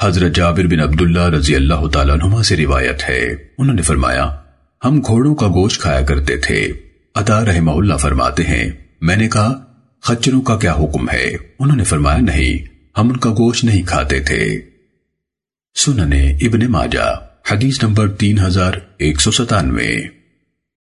حضرت جابر بن عبداللہ رضی اللہ تعالیٰ عنہ سے روایت ہے۔ انہوں نے فرمایا، ہم گھوڑوں کا گوشت کھایا کرتے تھے۔ عطا رحمہ اللہ فرماتے ہیں، میں نے کہا، خچروں کا کیا حکم ہے؟ انہوں نے فرمایا، نہیں، ہم ان کا گوشت نہیں کھاتے تھے۔ سننے ابن ماجہ، حدیث نمبر تین ہزار ایک سو ستانوے۔